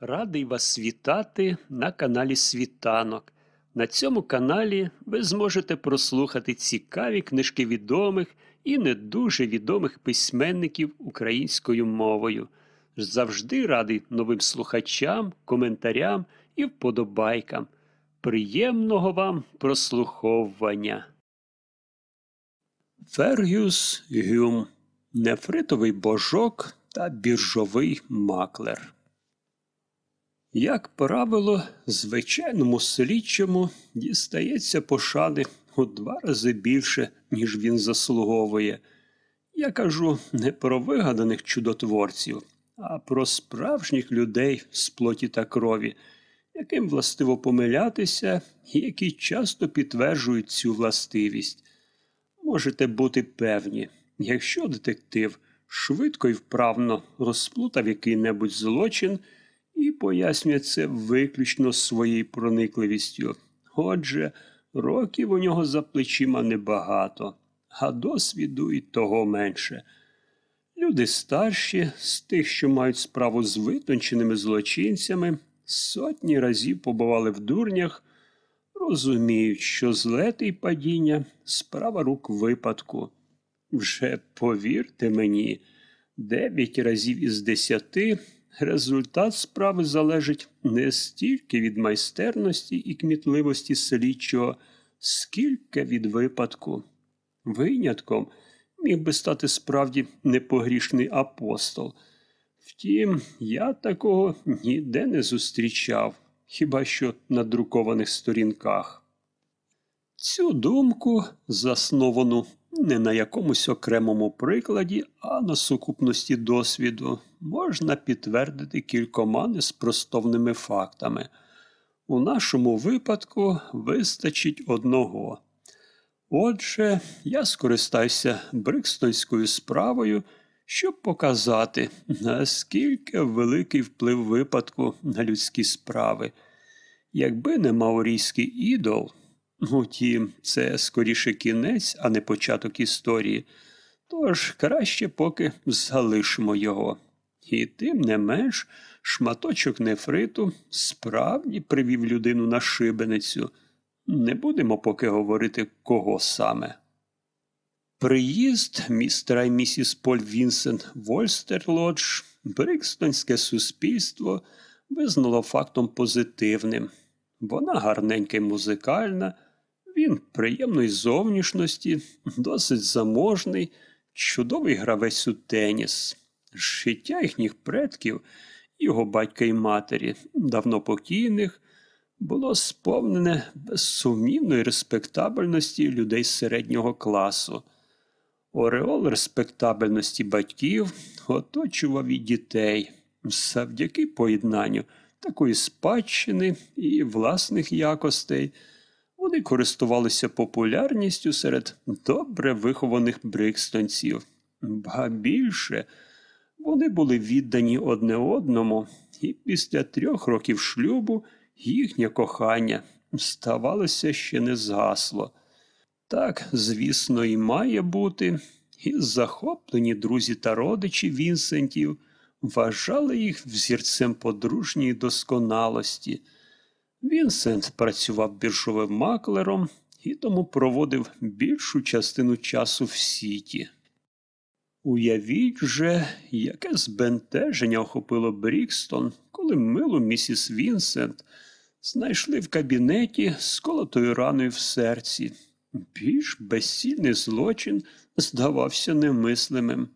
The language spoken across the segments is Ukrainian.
Радий вас вітати на каналі Світанок. На цьому каналі ви зможете прослухати цікаві книжки відомих і не дуже відомих письменників українською мовою. Завжди радий новим слухачам, коментарям і вподобайкам. Приємного вам прослуховування. Фергюс Гюм Нефритовий божок та біржовий маклер. Як правило, звичайному слідчому дістається пошани у два рази більше, ніж він заслуговує. Я кажу не про вигаданих чудотворців, а про справжніх людей з плоті та крові, яким властиво помилятися і які часто підтверджують цю властивість. Можете бути певні, якщо детектив швидко і вправно розплутав який-небудь злочин і пояснює це виключно своєю проникливістю. Отже, років у нього за плечима небагато, а досвіду і того менше. Люди старші, з тих, що мають справу з витонченими злочинцями, сотні разів побували в дурнях, розуміють, що злети й падіння справа рук випадку. Вже повірте мені, дев'ять разів із десяти результат справи залежить не стільки від майстерності і кмітливості слідчого, скільки від випадку. Винятком міг би стати справді непогрішний апостол. Втім, я такого ніде не зустрічав, хіба що на друкованих сторінках. Цю думку, засновану не на якомусь окремому прикладі, а на сукупності досвіду, можна підтвердити кількома неспростовними фактами. У нашому випадку вистачить одного. Отже, я скористаюся брикстонською справою, щоб показати, наскільки великий вплив випадку на людські справи. Якби не маорійський ідол, утім, це скоріше кінець, а не початок історії, тож краще поки залишимо його. І тим не менш, шматочок нефриту справді привів людину на шибеницю. Не будемо поки говорити, кого саме. Приїзд містера і місіс Поль Вінсент Вольстерлодж Брикстонське суспільство визнало фактом позитивним. Вона гарненька й музикальна, він приємної зовнішності, досить заможний, чудовий гравець у теніс. Життя їхніх предків, його батька і матері, давно покійних, було сповнене безсумнівної респектабельності людей середнього класу. Ореол респектабельності батьків оточував і дітей завдяки поєднанню такої спадщини і власних якостей. Вони користувалися популярністю серед добре вихованих брикстонців, ба більше вони були віддані одне одному, і після трьох років шлюбу їхнє кохання ставалося ще не згасло. Так, звісно, і має бути, і захоплені друзі та родичі Вінсентів вважали їх взірцем подружньої досконалості. Вінсент працював біржовим маклером і тому проводив більшу частину часу в сіті. Уявіть же, яке збентеження охопило Брікстон, коли милу місіс Вінсент знайшли в кабінеті з колотою раною в серці. Більш безсільний злочин здавався немислимим.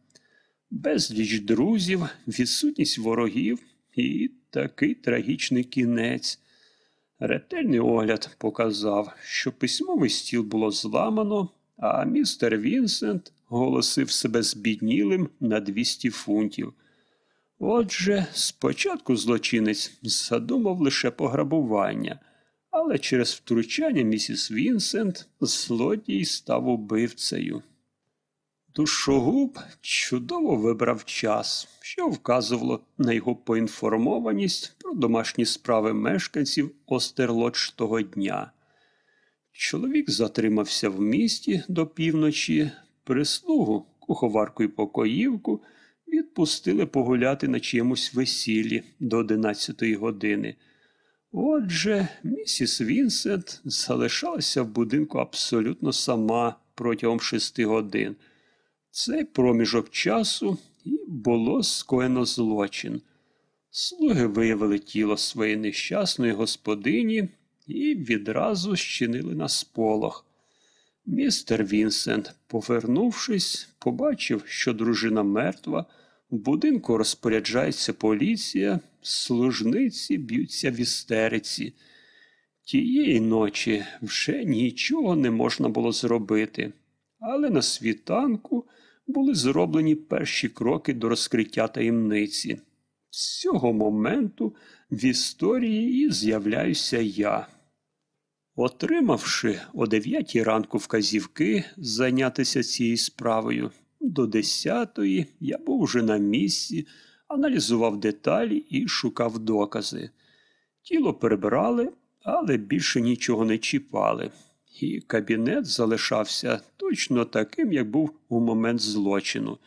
Безліч друзів, відсутність ворогів і такий трагічний кінець. Ретельний огляд показав, що письмовий стіл було зламано, а містер Вінсент голосив себе збіднілим на 200 фунтів. Отже, спочатку злочинець задумав лише пограбування, але через втручання місіс Вінсент злодій став убивцею. Душогуб чудово вибрав час, що вказувало на його поінформованість про домашні справи мешканців Остерлодж того дня. Чоловік затримався в місті до півночі, прислугу, куховарку і покоївку відпустили погуляти на чиємусь весіллі до одинадцятої години. Отже, місіс Вінсент залишалася в будинку абсолютно сама протягом шести годин. Цей проміжок часу і було скоєно злочин. Слуги виявили тіло своєї нещасної господині і відразу щинили на сполох. Містер Вінсент, повернувшись, побачив, що дружина мертва, в будинку розпоряджається поліція, служниці б'ються в істериці. Тієї ночі вже нічого не можна було зробити, але на світанку були зроблені перші кроки до розкриття таємниці. З цього моменту в історії і з'являюся я. Отримавши о дев'ятій ранку вказівки зайнятися цією справою, до десятої я був уже на місці, аналізував деталі і шукав докази. Тіло перебирали, але більше нічого не чіпали, і кабінет залишався точно таким, як був у момент злочину.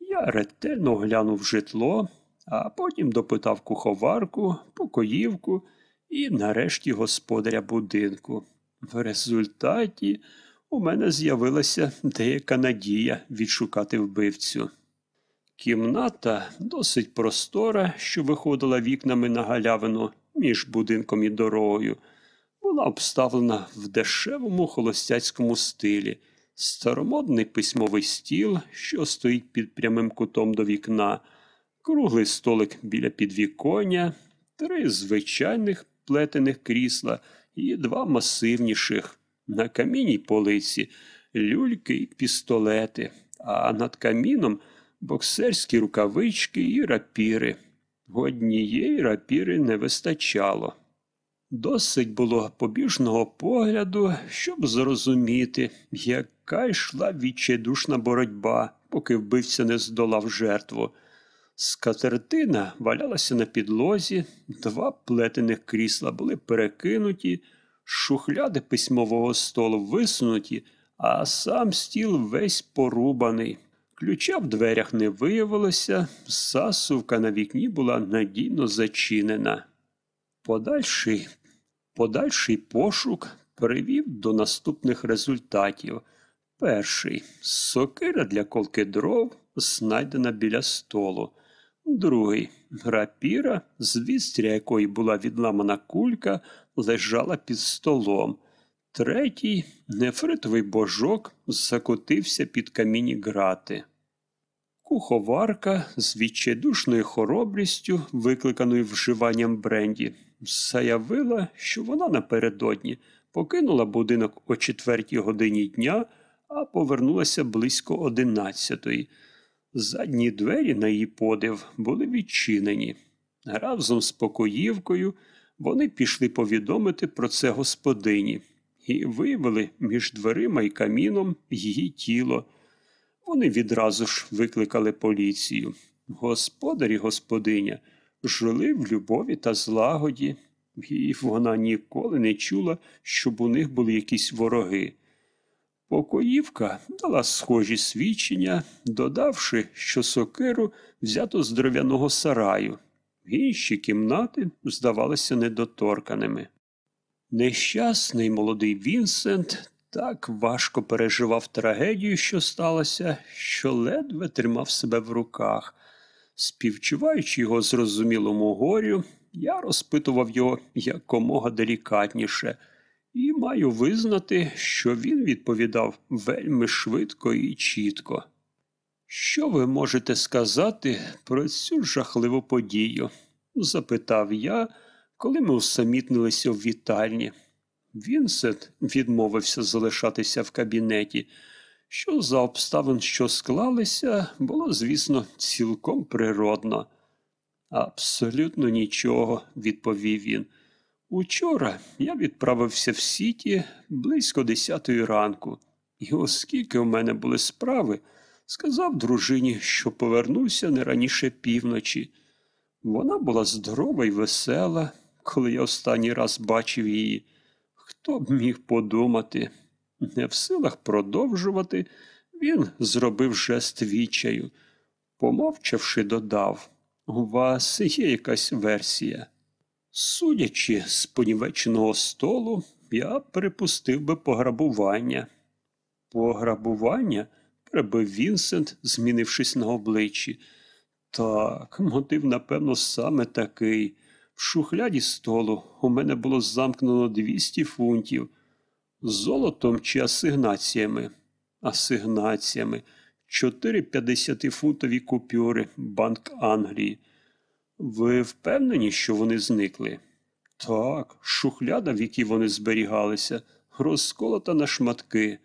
Я ретельно оглянув житло, а потім допитав куховарку, покоївку і нарешті господаря будинку. В результаті у мене з'явилася деяка надія відшукати вбивцю. Кімната досить простора, що виходила вікнами на галявину між будинком і дорогою, була обставлена в дешевому холостяцькому стилі, старомодний письмовий стіл, що стоїть під прямим кутом до вікна, круглий столик біля підвіконня, три звичайних плетених крісла і два масивніших. На камінній полиці люльки й пістолети, а над каміном боксерські рукавички і рапіри. Однієї рапіри не вистачало. Досить було побіжного погляду, щоб зрозуміти, яка йшла відчайдушна боротьба, поки вбивця не здолав жертву. Скатертина валялася на підлозі, два плетених крісла були перекинуті, шухляди письмового столу висунуті, а сам стіл весь порубаний. Ключа в дверях не виявилося, засувка на вікні була надійно зачинена. Подальший, подальший пошук привів до наступних результатів. Перший сокира для колки дров знайдена біля столу. Другий рапіра, з вістря якої була відламана кулька, лежала під столом. Третій нефритовий божок закотився під камінні грати. Куховарка з відчайдушною хоробрістю, викликаною вживанням бренді, заявила, що вона напередодні покинула будинок о четвертій годині дня, а повернулася близько одинадцятої. Задні двері, на її подив, були відчинені. Разом з покоївкою вони пішли повідомити про це господині і виявили між дверима і каміном її тіло. Вони відразу ж викликали поліцію. Господар і господиня жили в любові та злагоді, і вона ніколи не чула, щоб у них були якісь вороги. Покоївка дала схожі свідчення, додавши, що сокиру взято з дров'яного сараю. Інші кімнати здавалися недоторканими. Нещасний молодий Вінсент так важко переживав трагедію, що сталося, що ледве тримав себе в руках. Співчуваючи його зрозумілому горю, я розпитував його якомога делікатніше, і маю визнати, що він відповідав вельми швидко і чітко. Що ви можете сказати про цю жахливу подію? запитав я, коли ми усамітнилися в вітальні. Вінсент відмовився залишатися в кабінеті, що за обставин, що склалися, було, звісно, цілком природно. Абсолютно нічого, відповів він. Учора я відправився в Сіті близько десятої ранку, і оскільки у мене були справи, сказав дружині, що повернуся не раніше півночі. Вона була здорова і весела, коли я останній раз бачив її. Хто б міг подумати? Не в силах продовжувати, він зробив жест вічаю. Помовчавши, додав, у вас є якась версія. Судячи з понівеченого столу, я припустив би пограбування. Пограбування? перебив Вінсент, змінившись на обличчі. Так, мотив, напевно, саме такий. В шухляді столу у мене було замкнено 200 фунтів. Золотом чи асигнаціями? Асигнаціями. Чотири 50-фунтові купюри Банк Англії. Ви впевнені, що вони зникли? Так, шухляда, в якій вони зберігалися, розколота на шматки.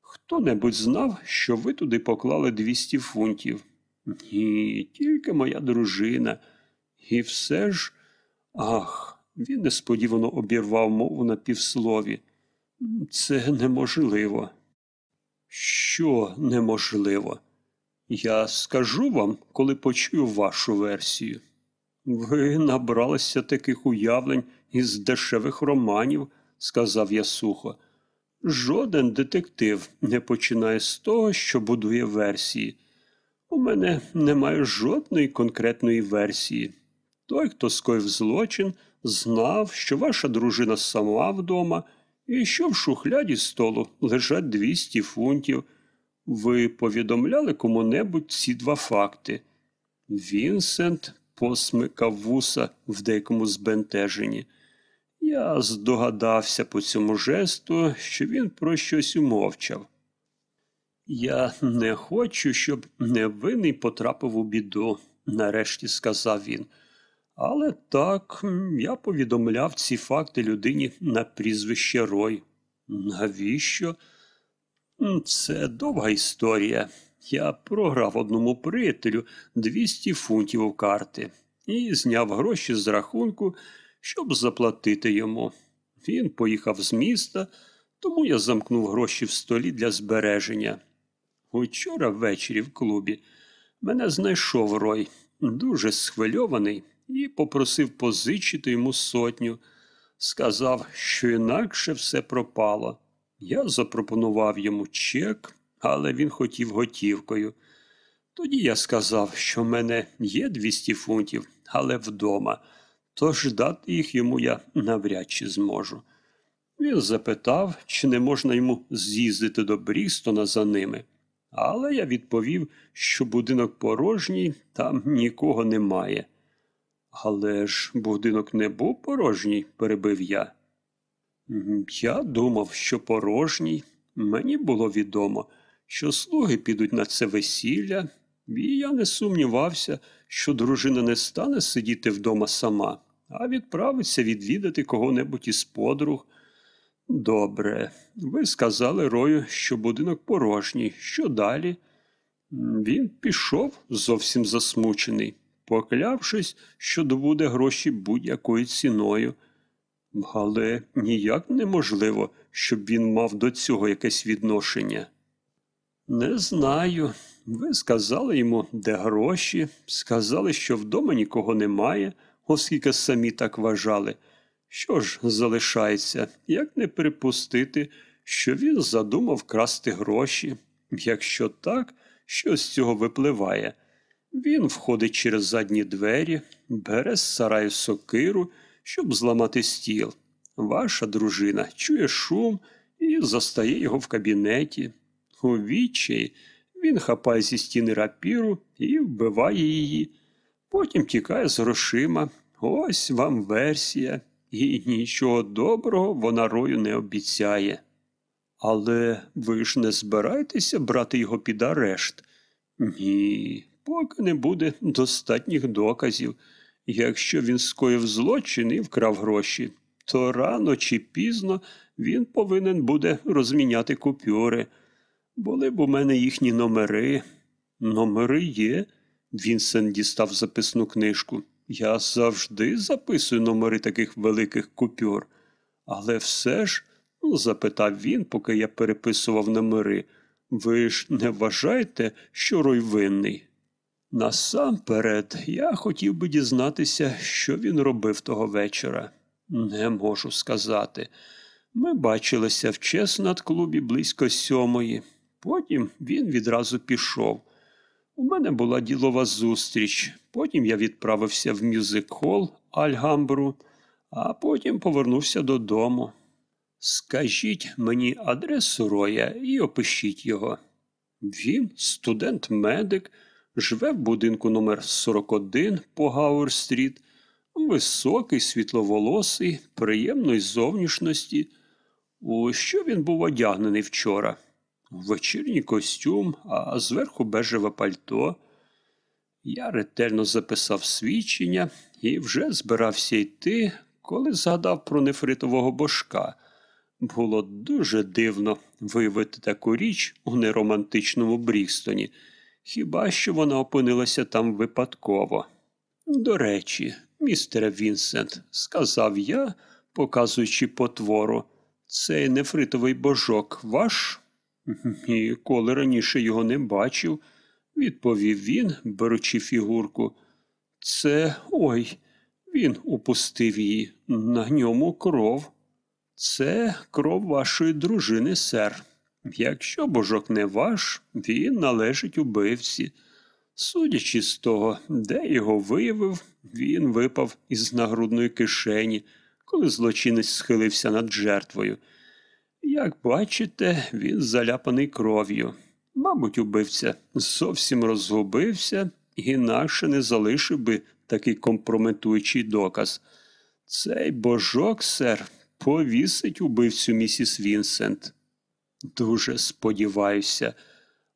Хто-небудь знав, що ви туди поклали 200 фунтів? Ні, тільки моя дружина. І все ж. Ах, він несподівано обірвав мову на півслові. Це неможливо. Що неможливо? Я скажу вам, коли почую вашу версію. Ви набралися таких уявлень із дешевих романів, сказав я сухо. Жоден детектив не починає з того, що будує версії. У мене немає жодної конкретної версії. Той, хто скоїв злочин, знав, що ваша дружина сама вдома і що в шухляді столу лежать 200 фунтів. Ви повідомляли кому-небудь ці два факти. Вінсент посмикав вуса в деякому збентеженні. Я здогадався по цьому жесту, що він про щось умовчав. Я не хочу, щоб невинний потрапив у біду, нарешті сказав він. Але так, я повідомляв ці факти людині на прізвище Рой. Навіщо? Це довга історія. Я програв одному приятелю 200 фунтів карти і зняв гроші з рахунку, щоб заплатити йому. Він поїхав з міста, тому я замкнув гроші в столі для збереження. Учора ввечері в клубі мене знайшов Рой, дуже схвильований, і попросив позичити йому сотню. Сказав, що інакше все пропало. Я запропонував йому чек, але він хотів готівкою. Тоді я сказав, що в мене є 200 фунтів, але вдома, тож дати їх йому я навряд чи зможу. Він запитав, чи не можна йому з'їздити до Брістона за ними. Але я відповів, що будинок порожній, там нікого немає. Але ж будинок не був порожній, перебив я. Я думав, що порожній. Мені було відомо, що слуги підуть на це весілля, і я не сумнівався, що дружина не стане сидіти вдома сама, а відправиться відвідати кого-небудь із подруг. Добре, ви сказали Рою, що будинок порожній. Що далі? Він пішов зовсім засмучений, поклявшись, що добуде гроші будь-якою ціною. Але ніяк неможливо, щоб він мав до цього якесь відношення. Не знаю. Ви сказали йому, де гроші, сказали, що вдома нікого немає, оскільки самі так вважали. Що ж залишається, як не припустити, що він задумав красти гроші? Якщо так, що з цього випливає? Він входить через задні двері, бере з сараю сокиру, щоб зламати стіл. Ваша дружина чує шум і застає його в кабінеті. У відчаї він хапає зі стіни рапіру і вбиває її. Потім тікає з грошима. Ось вам версія і нічого доброго вона рою не обіцяє. Але ви ж не збираєтеся брати його під арешт? Ні, поки не буде достатніх доказів. Якщо він скоїв злочин і вкрав гроші, то рано чи пізно він повинен буде розміняти купюри. Були б у мене їхні номери. Номери є. Вінсен дістав записну книжку. Я завжди записую номери таких великих купюр. Але все ж, ну, запитав він, поки я переписував номери, ви ж не вважаєте, що Рой винний? Насамперед, я хотів би дізнатися, що він робив того вечора. Не можу сказати. Ми бачилися в чеснат клубі близько сьомої. Потім він відразу пішов. У мене була ділова зустріч. Потім я відправився в мюзик-хол Альгамбру, а потім повернувся додому. Скажіть мені адресу Роя і опишіть його. Він, студент-медик, живе в будинку номер 41 по Гауер-стріт, високий, світловолосий, приємної зовнішності. У що він був одягнений вчора? Вечірній костюм, а зверху бежеве пальто. Я ретельно записав свідчення і вже збирався йти, коли згадав про нефритового божка. Було дуже дивно виявити таку річ у неромантичному Брікстоні, хіба що вона опинилася там випадково. До речі, містере Вінсент, сказав я, показуючи потвору, цей нефритовий божок ваш? Ніколи раніше його не бачив, відповів він, беручи фігурку. Це ой, він упустив її, на ньому кров. Це кров вашої дружини, сер. Якщо божок не ваш, він належить убивці. Судячи з того, де його виявив, він випав із нагрудної кишені, коли злочинець схилився над жертвою. Як бачите, він заляпаний кров'ю. Мабуть, убивця зовсім розгубився, інакше не залишив би такий компрометуючий доказ. Цей божок, сер, повісить убивцю місіс Вінсент. Дуже сподіваюся,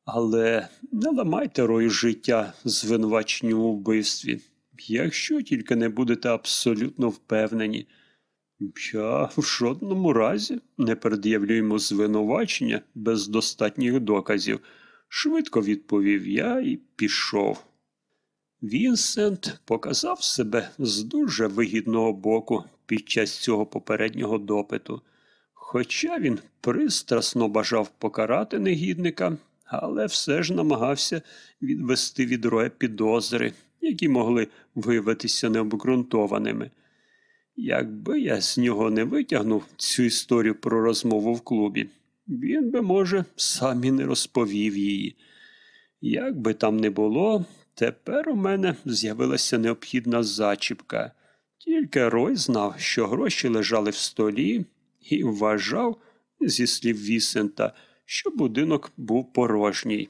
але не ламайте рою життя звинуваченню у вбивстві, якщо тільки не будете абсолютно впевнені. Я в жодному разі не пред'явлю йому звинувачення без достатніх доказів, швидко відповів я і пішов. Вінсент показав себе з дуже вигідного боку під час цього попереднього допиту. Хоча він пристрасно бажав покарати негідника, але все ж намагався відвести від роя підозри, які могли виявитися необґрунтованими. Якби я з нього не витягнув цю історію про розмову в клубі, він би, може, сам і не розповів її. Як би там не було, тепер у мене з'явилася необхідна зачіпка. Тільки Рой знав, що гроші лежали в столі, і вважав, зі слів Вісента, що будинок був порожній.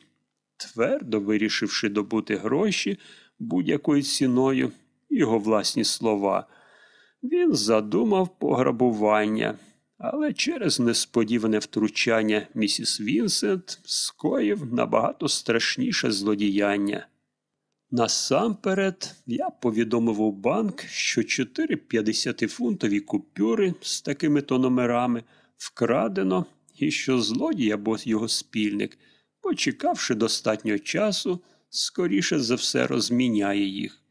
Твердо вирішивши добути гроші будь-якою ціною, його власні слова. Він задумав пограбування, але через несподіване втручання місіс Вінсент скоїв набагато страшніше злодіяння. Насамперед я повідомив у банк, що чотири 50-фунтові купюри з такими то номерами вкрадено, і що злодій або його спільник, почекавши достатньо часу, скоріше за все розміняє їх.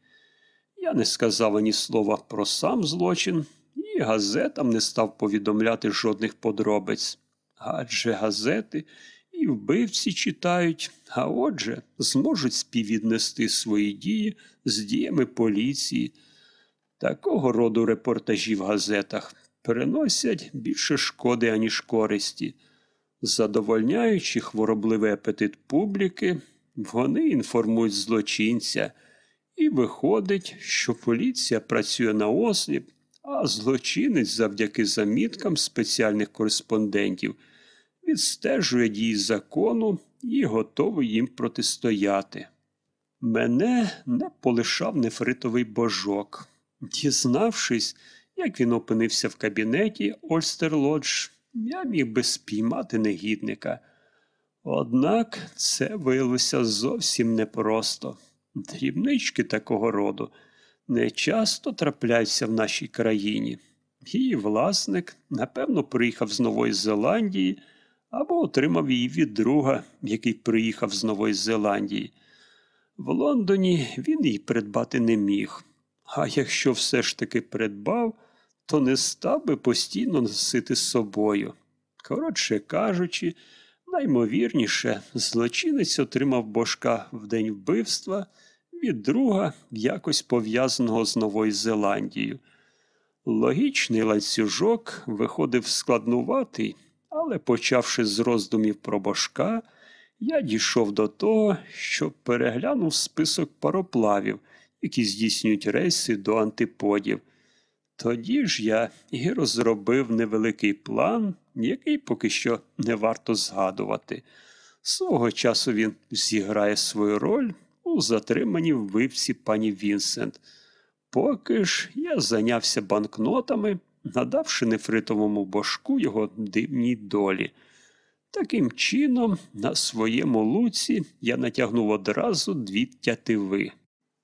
Я не сказав ані слова про сам злочин, і газетам не став повідомляти жодних подробиць. Адже газети і вбивці читають, а отже, зможуть співвіднести свої дії з діями поліції. Такого роду репортажі в газетах приносять більше шкоди, аніж користі. Задовольняючи хворобливий апетит публіки, вони інформують злочинця. І виходить, що поліція працює на осліп, а злочинець завдяки заміткам спеціальних кореспондентів відстежує дії закону і готовий їм протистояти. Мене не полишав нефритовий божок. Дізнавшись, як він опинився в кабінеті Ольстерлодж, я міг би спіймати негідника. Однак це виявилося зовсім непросто. Дрібнички такого роду не часто трапляються в нашій країні. Її власник, напевно, приїхав з Нової Зеландії або отримав її від друга, який приїхав з Нової Зеландії. В Лондоні він її придбати не міг. А якщо все ж таки придбав, то не став би постійно носити з собою. Коротше кажучи, наймовірніше, злочинець отримав божка в день вбивства від друга, якось пов'язаного з Новою Зеландією. Логічний ланцюжок виходив складнуватий, але, почавши з роздумів про божка, я дійшов до того, що переглянув список пароплавів, які здійснюють рейси до антиподів. Тоді ж я і розробив невеликий план, який поки що не варто згадувати. Свого часу він зіграє свою роль у затриманні вбивці пані Вінсент. Поки ж я зайнявся банкнотами, надавши нефритовому башку його дивній долі. Таким чином, на своєму луці я натягнув одразу дві тятиви.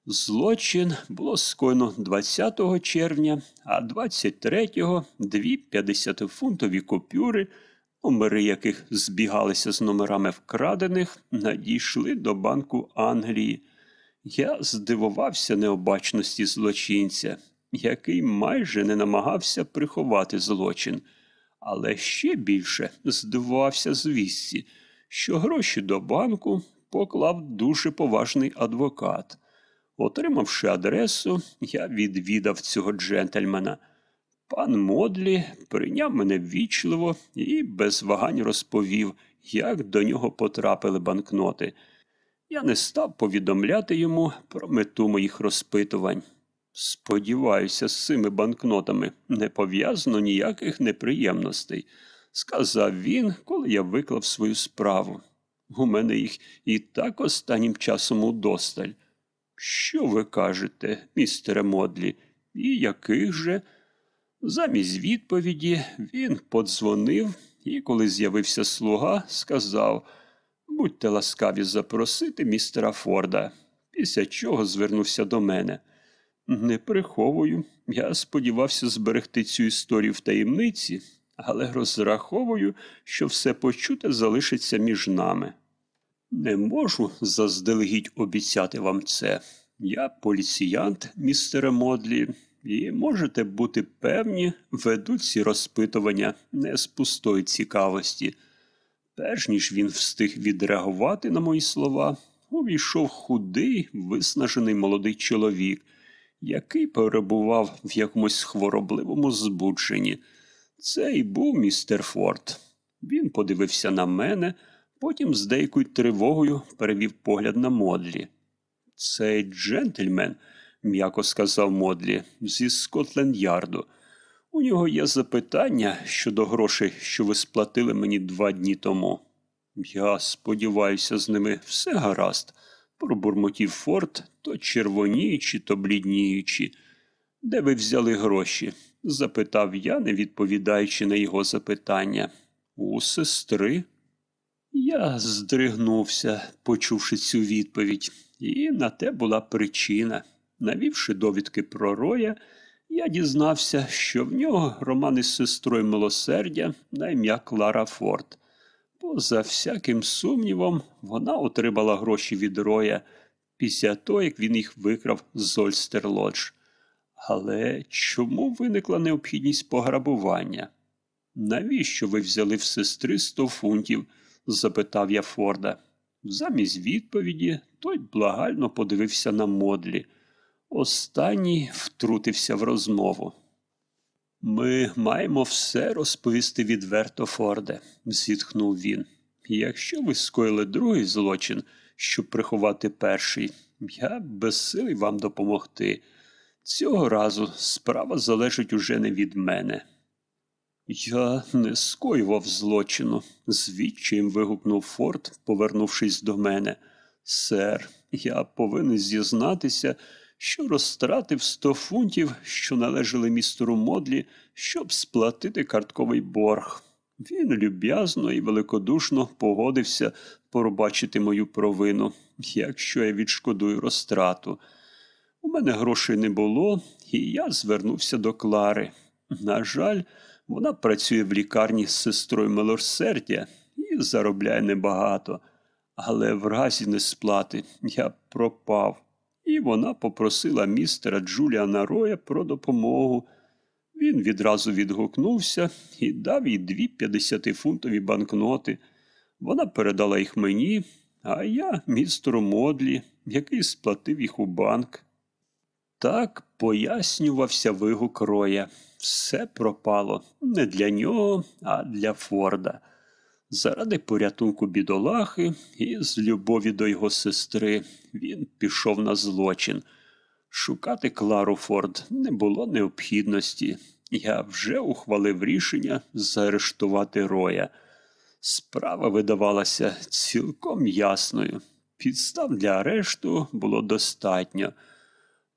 Злочин було скоєно 20 червня, а 23-го дві 50-фунтові купюри, номери яких збігалися з номерами вкрадених, надійшли до Банку Англії. Я здивувався необачності злочинця, який майже не намагався приховати злочин, але ще більше здивувався звісті, що гроші до банку поклав дуже поважний адвокат. Отримавши адресу, я відвідав цього джентльмена. Пан Модлі прийняв мене ввічливо і без вагань розповів, як до нього потрапили банкноти. Я не став повідомляти йому про мету моїх розпитувань. Сподіваюся, з цими банкнотами не пов'язано ніяких неприємностей, сказав він, коли я виклав свою справу. У мене їх і так останнім часом удосталь. Що ви кажете, містере Модлі, і яких же? Замість відповіді він подзвонив і, коли з'явився слуга, сказав Будьте ласкаві запросити містера Форда, після чого звернувся до мене. Не приховую, я сподівався зберегти цю історію в таємниці, але розраховую, що все почуте залишиться між нами. Не можу заздалегідь обіцяти вам це. Я поліціянт, містере Модлі, і можете бути певні, ведуть ці розпитування не з пустої цікавості. Перш ніж він встиг відреагувати на мої слова, увійшов худий, виснажений молодий чоловік, який перебував в якомусь хворобливому збудженні. Це й був містер Форд. Він подивився на мене, потім з деякою тривогою перевів погляд на Модлі. Цей джентльмен, м'яко сказав Модлі, зі Скотленд Ярду. У нього є запитання щодо грошей, що ви сплатили мені два дні тому. Я сподіваюся, з ними все гаразд, пробурмотів Форд, то червоніючи, то блідніючи. Де ви взяли гроші? запитав я, не відповідаючи на його запитання. У сестри. Я здригнувся, почувши цю відповідь, і на те була причина. Навівши довідки про роя, я дізнався, що в нього роман із сестрою милосердя на ім'я Клара Форд. Поза всяким сумнівом, вона отримала гроші від роя після того, як він їх викрав з Ольстерлодж. Але чому виникла необхідність пограбування? Навіщо ви взяли в сестри сто фунтів? Запитав я Форда. Замість відповіді той благально подивився на модлі. Останній втрутився в розмову. Ми маємо все розповісти відверто, Форде, зітхнув він. Якщо ви скоїли другий злочин, щоб приховати перший, я безсилий вам допомогти. Цього разу справа залежить уже не від мене. Я не скоював злочину, звідчим вигукнув Форд, повернувшись до мене. Сер, я повинен зізнатися, що розтратив сто фунтів, що належали містеру Модлі, щоб сплатити картковий борг. Він люб'язно і великодушно погодився пробачити мою провину, якщо я відшкодую розтрату. У мене грошей не було, і я звернувся до Клари. На жаль, вона працює в лікарні з сестрою милосердя і заробляє небагато. Але в разі несплати я пропав, і вона попросила містера Джуліана Роя про допомогу. Він відразу відгукнувся і дав їй дві п'ятдесятифунтові банкноти. Вона передала їх мені, а я містеру Модлі, який сплатив їх у банк. Так пояснювався вигук Роя. Все пропало не для нього, а для Форда. Заради порятунку бідолахи і з любові до його сестри він пішов на злочин. Шукати Клару Форд не було необхідності. Я вже ухвалив рішення заарештувати Роя. Справа видавалася цілком ясною. Підстав для арешту було достатньо.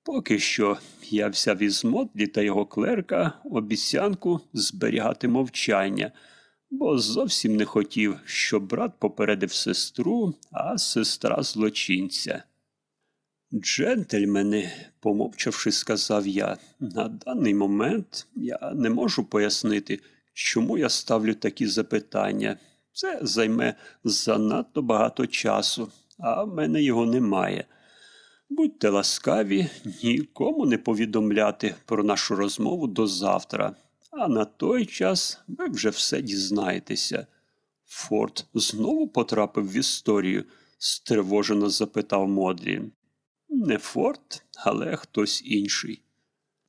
Поки що я взяв із Мотлі та його клерка обіцянку зберігати мовчання, бо зовсім не хотів, щоб брат попередив сестру, а сестра злочинця. Джентльмени, помовчавши, сказав я, на даний момент я не можу пояснити, чому я ставлю такі запитання. Це займе занадто багато часу, а в мене його немає. Будьте ласкаві, нікому не повідомляти про нашу розмову до завтра, а на той час ви вже все дізнаєтеся. Форд знову потрапив в історію? стривожено запитав Модрі. Не Форд, але хтось інший.